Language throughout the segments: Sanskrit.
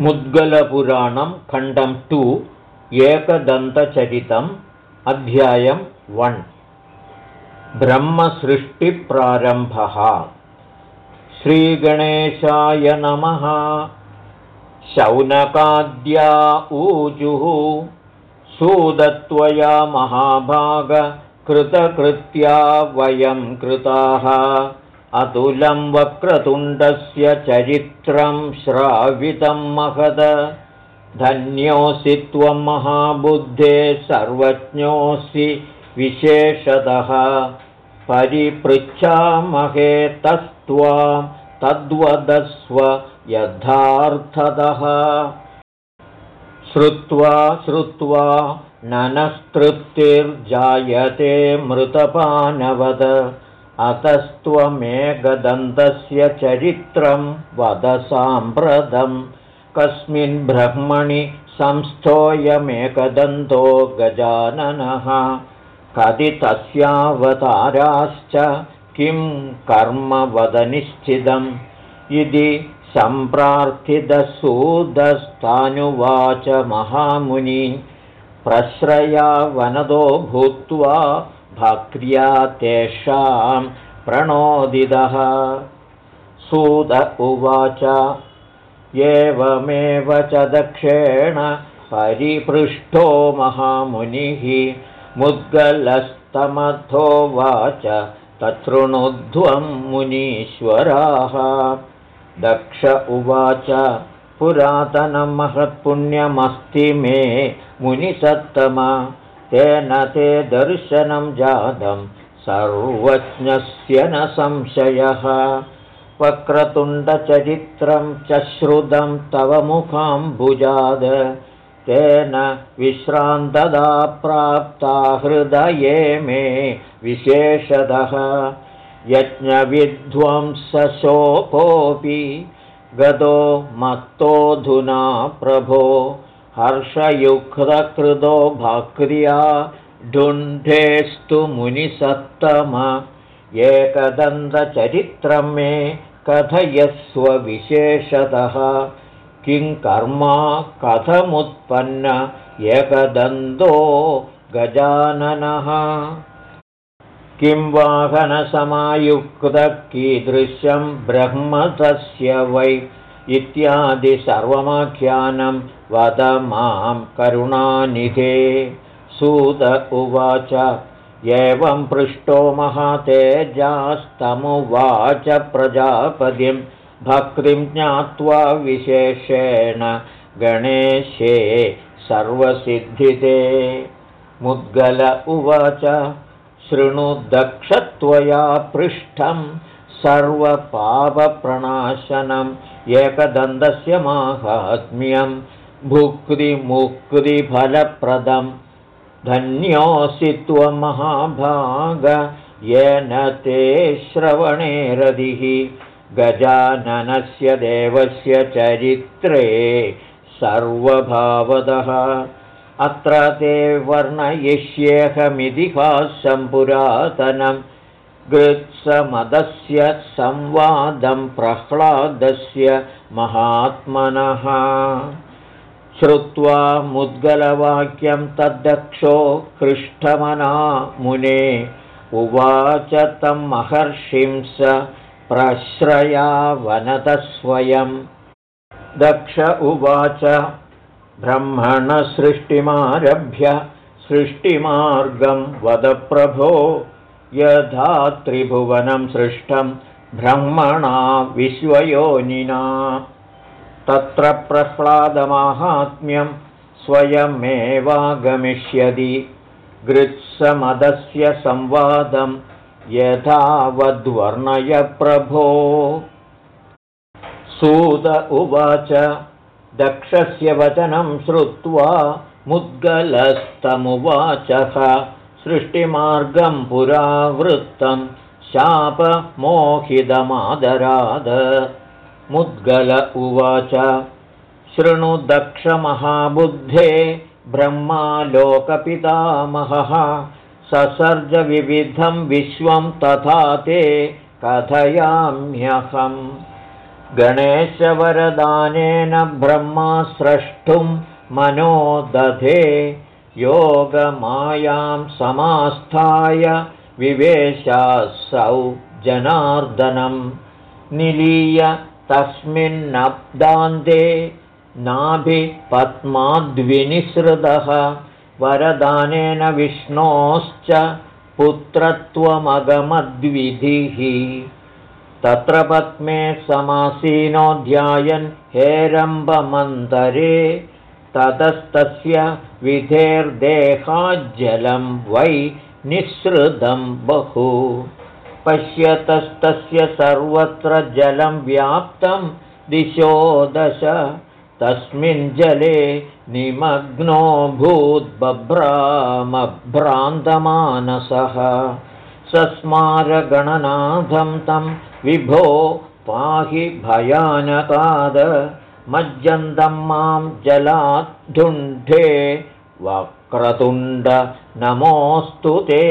मुद्गलपुराणं खण्डं टु एकदन्तचरितम् अध्यायं वन्. ब्रह्मसृष्टिप्रारम्भः. श्रीगणेशाय नमः. शौनकाद्या ऊजुः. सुदत्वया महाभागकृतकृत्या वयं कृताः अतुलं वक्रतुण्डस्य चरित्रं श्रावितं महद। धन्योऽसि त्वं महाबुद्धे सर्वज्ञोऽसि विशेषतः। परिपृच्छामहे तस्त्वां तद्वदस्व यथार्थतः। श्रुत्वा श्रुत्वा ननस्तृप्तिर्जायते मृतपानवद अतस्त्वमेकदन्तस्य चरित्रं वद साम्प्रतं। कस्मिन् ब्रह्मणि संस्थोऽयमेकदन्तो गजाननः। कति तस्यावताराश्च किं कर्म वदनिश्चितम् इति सम्प्रार्थितसूदस्तानुवाच महामुनि। प्रश्रया वनदो भूत्वा भक्र्या तेषां प्रणोदितः। सूद उवाच एवमेव च दक्षेण परिपृष्ठो महामुनिः। मुद्गलस्तमथोवाच तच्छृणुध्वं मुनीश्वराः। दक्ष उवाच पुरातनं महत्पुण्यमस्ति मे मुनिसत्तम तेन ते दर्शनं जातं सर्वज्ञस्य न संशयः। वक्रतुण्डचरित्रं च श्रुतं तव मुखाम्बुजाद तेन विश्रान्तदा प्राप्ता हृदये मे विशेषतः यज्ञविध्वंसशोकोऽपि गतो मत्तोऽधुना प्रभो हर्षयुक्तकृतो भाक्रिया ढुण्ढेस्तु मुनिसत्तम। एकदन्तचरित्रं मे कथयस्व विशेषतः। किं कर्मा कथमुत्पन्न एकदन्तो गजाननः? किं वाहनसमायुक्तकीदृशं ब्रह्मतस्य वै इत्यादि सर्वमाख्यानं वद मां करुणानिधे। सूत उवाच एवं पृष्टो महातेजास्तमुवाच प्रजापतिं। भक्तिं ज्ञात्वा विशेषेण गणेशे सर्वसिद्धिते। मुद्गल उवाच शृणुदक्षत्वया पृष्ठं सर्वपापप्रणाशनम् एकदन्तस्य माहात्म्यं भुक्तिमुक्तिफलप्रदं धन्योऽसि त्वमहाभाग येन ते श्रवणे रदिः गजाननस्य देवस्य चरित्रे सर्वभावदः। अत्र ते वर्णयिष्येऽहमितिहासं पुरातनं। गृत्समदस्य संवादं प्रह्लादस्य महात्मनः श्रुत्वा मुद्गलवाक्यं तद्दक्षो हृष्टमना मुने। उवाच तं महर्षिं स प्रश्रयावनतस्वयं दक्ष उवाच ब्रह्मणसृष्टिमारभ्य सृष्टिमार्गं वदप्रभो यथा त्रिभुवनं सृष्टं ब्रह्मणा विश्वयोनिना तत्र प्रह्लादमाहात्म्यं स्वयमेवागमिष्यति गृत्समदस्य संवादं यथावद्वर्णय प्रभो। सूत उवाच दक्षस्य वचनं श्रुत्वा मुद्गलस्तमुवाचः सृष्टिमार्गं पुरावृत्तं शापमोहितमादराद मुद्गल उवाच। शृणुदक्षमहाबुद्धे ब्रह्मालोकपितामहः। ससर्जविविधं विश्वं तथा ते कथयाम्यहम्। गणेशवरदानेन ब्रह्मा स्रष्टुं मनो दधे योगमायां समास्थाय विवेशासौ जनार्दनं। निलीय तस्मिन्नब्दान्ते नाभिपद्माद्विनिसृतः वरदानेन विष्णोश्च पुत्रत्वमगमद्विधिः। तत्र पद्मे समासीनोऽध्यायन् हेरम्बमन्तरे। ततस्तस्य विधेर्देहाज्जलं वै निःसृतं बहु पश्यतस्तस्य सर्वत्र जलं व्याप्तं दिशो दश। तस्मिन् जले निमग्नो भूद्बभ्रामभ्रान्तमानसः। सस्मारगणनाथं तं विभो पाहि भयानकाद। मज्जन्तं मां जलाद्धुण्ठे वक्रतुण्ड नमोऽस्तु ते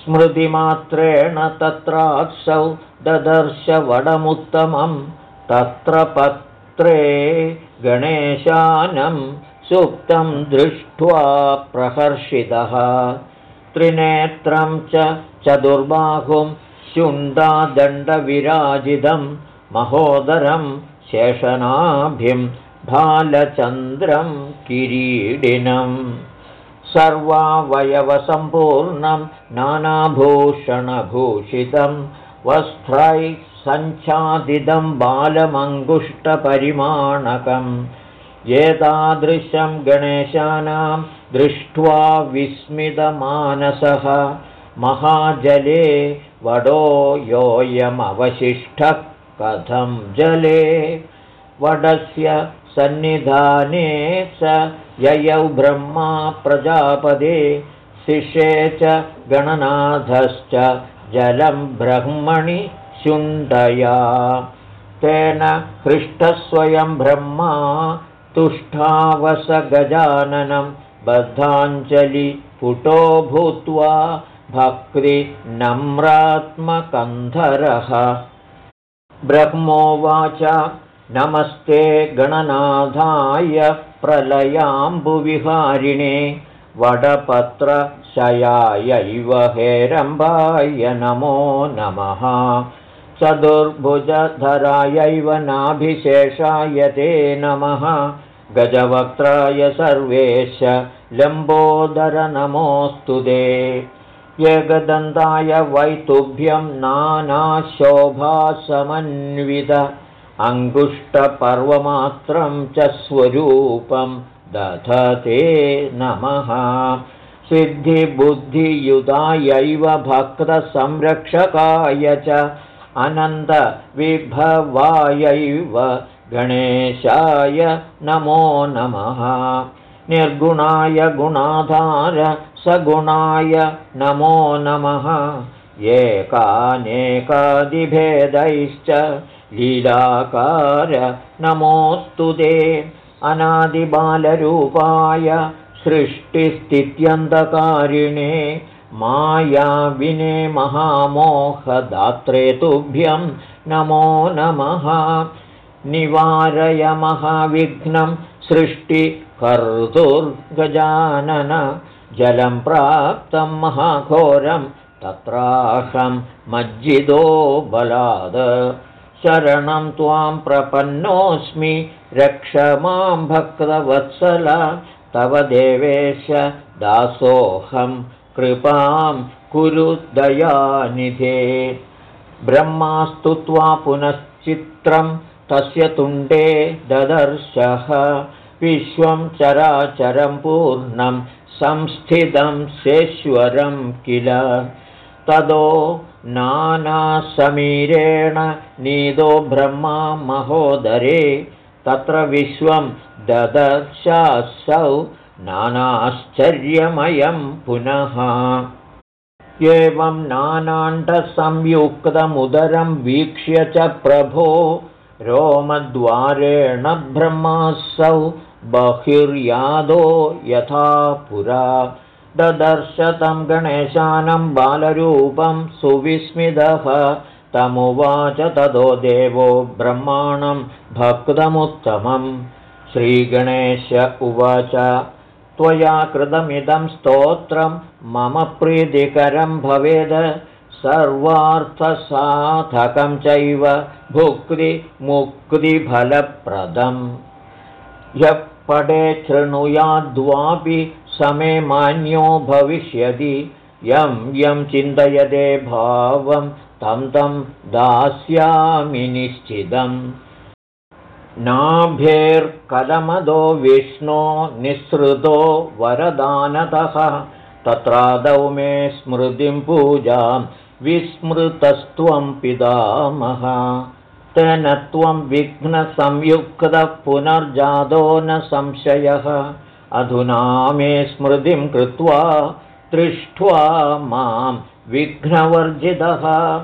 स्मृतिमात्रेण तत्रात्सौ ददर्शवडमुत्तमं तत्र पत्रे गणेशानं सुप्तं दृष्ट्वा प्रहर्षितः। त्रिनेत्रं च चतुर्बाहुं शुण्डादण्डविराजितं महोदरं शेषनाभिं भालचन्द्रं किरीडिनम् सर्वावयवसम्पूर्णं नानाभूषणभूषितं वस्त्रैः सञ्चादिदं बालमङ्गुष्टपरिमाणकम् एतादृशं गणेशानां दृष्ट्वा विस्मितमानसः महाजले वडो योऽयमवशिष्टः कथं जले? वडस्य सन्निधाने स ययौ ब्रह्मा प्रजापदे शिषे च गणनाथश्च जलं ब्रह्मणि शुण्डया। तेन हृष्टस्वयं ब्रह्मा तुष्टावसगजाननं बद्धाञ्जलिपुटो भूत्वा भक्तिनम्रात्मकन्धरः ब्रह्मोवाच नमस्ते गणनाथाय प्रलयाम्बुविहारिणे वडपत्रशयायैव हेरम्बाय नमो नमः। चतुर्भुजधरायैव नाभिशेषाय ते नमः। गजवक्त्राय सर्वेश लम्बोदरनमोऽस्तु ते। एकदन्ताय वैतुभ्यं नानाशोभासमन्वित अङ्गुष्टपर्वमात्रं च स्वरूपं दधते नमः। सिद्धिबुद्धियुतायैव भक्तसंरक्षकाय च अनन्तविभवायैव गणेशाय नमो नमः। निर्गुणाय गुणाधार सगुणाय नमो नमः। एकानेकादिभेदैश्च लीलाकार नमोऽस्तु ते अनादिबालरूपाय सृष्टिस्थित्यन्धकारिणे मायाविने महामोहदात्रे तुभ्यं नमो नमः निवारय महाविघ्नं सृष्टिकर्तुर्गजानन जलं प्राप्तं महाघोरं तत्राहं मज्जिदो बलाद शरणं त्वां प्रपन्नोऽस्मि। रक्ष मां भक्तवत्सल। तव देवेश दासोऽहं कृपां कुरु दयानिधे। ब्रह्मास्तु त्वा पुनश्चित्रं तस्य तुण्डे ददर्शः। विश्वं चराचरं पूर्णं संस्थितं सेश्वरं किल। तदो नानासमीरेण नीदो ब्रह्मा महोदरे तत्र विश्वं ददर्शासौ नानाश्चर्यमयं पुनः। एवं नानाण्डसंयुक्तमुदरं वीक्ष्य च प्रभो रोमद्वारेण ब्रह्मासौ बहिर्यादो यथा पुरा ददर्शतं गणेशानं बालरूपं सुविस्मितः। तमुवाच ततो देवो ब्रह्माणं भक्तमुत्तमं श्रीगणेश उवाच त्वया कृतमिदं स्तोत्रं मम प्रीतिकरं भवेद। सर्वार्थसाधकं चैव भुक्तिमुक्तिफलप्रदम्। यः पडे शृणुयाद्वापि समे मान्यो भविष्यति। यं यं चिन्तयते भावं तं तं दास्यामि निश्चितम्। नाभेर्कलमदो विष्णो निःसृतो वरदानतः तत्रादौ मे स्मृतिं पूजां विस्मृतस्त्वं पितामह। तेन त्वं विघ्नसंयुक्तः पुनर्जातो न संशयः अधुना मे स्मृतिं कृत्वा दृष्ट्वा मां विघ्नवर्जितः।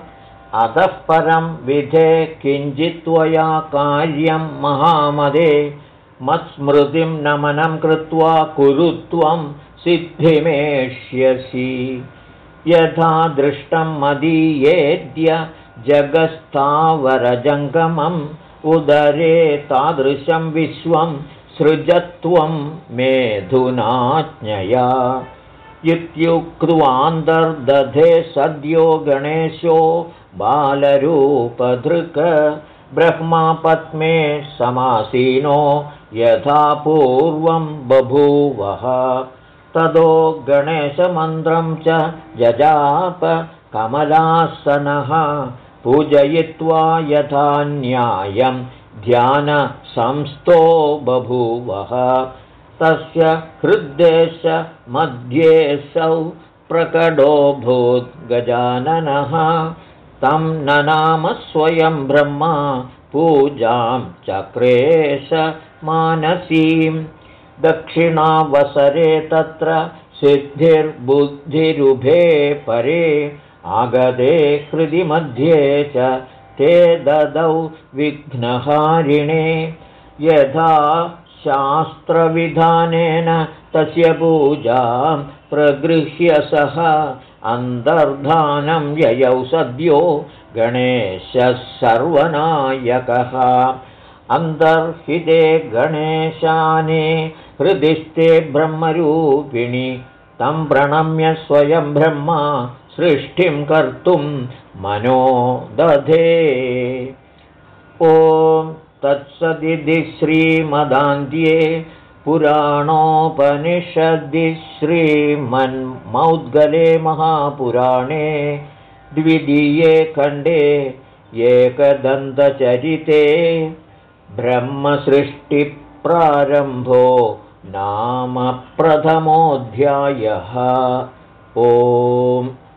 अतः परं विधे किञ्चित्त्वया कार्यं महामदे। मत्स्मृतिं नमनं कृत्वा कुरु त्वं सिद्धिमेष्यसि। यथा दृष्टं मदीयेद्य जगस्तावरजङ्गमम् उदरे तादृशं विश्वं सृजत्वं मेधुनाज्ञया। इत्युक्त्वान्तर्दधे सद्यो गणेशो बालरूपधृक ब्रह्मापत्मे समासीनो यथा पूर्वं बभूवः। ततो गणेशमन्त्रं च जजाप कमलासनः। पूजयित्वा यथा न्यायं ध्यानसंस्थो बभूवः। तस्य हृद्देशमध्येऽसौ प्रकटोऽभूद्गजाननः तं ननाम स्वयं ब्रह्मा पूजां चक्रेश मानसीं। दक्षिणावसरे तत्र सिद्धिर्बुद्धिरुभे परे आगदे हृदि मध्ये च ते ददौ विघ्नहारिणे। यथा शास्त्रविधानेन तस्य पूजां प्रगृह्य सः। अन्तर्धानं ययौ सद्यो गणेशः सर्वनायकः। अन्तर्हिते गणेशाने हृदिस्ते ब्रह्मरूपिणि तं प्रणम्य स्वयं ब्रह्मा सृष्टिं कर्तुं मनो दधे। ॐ तत्सदिति श्रीमदान्त्ये पुराणोपनिषदि श्रीमन्मौद्गले महापुराणे द्वितीये खण्डे एकदन्तचरिते ब्रह्मसृष्टिप्रारम्भो नाम प्रथमोऽध्यायः ओम्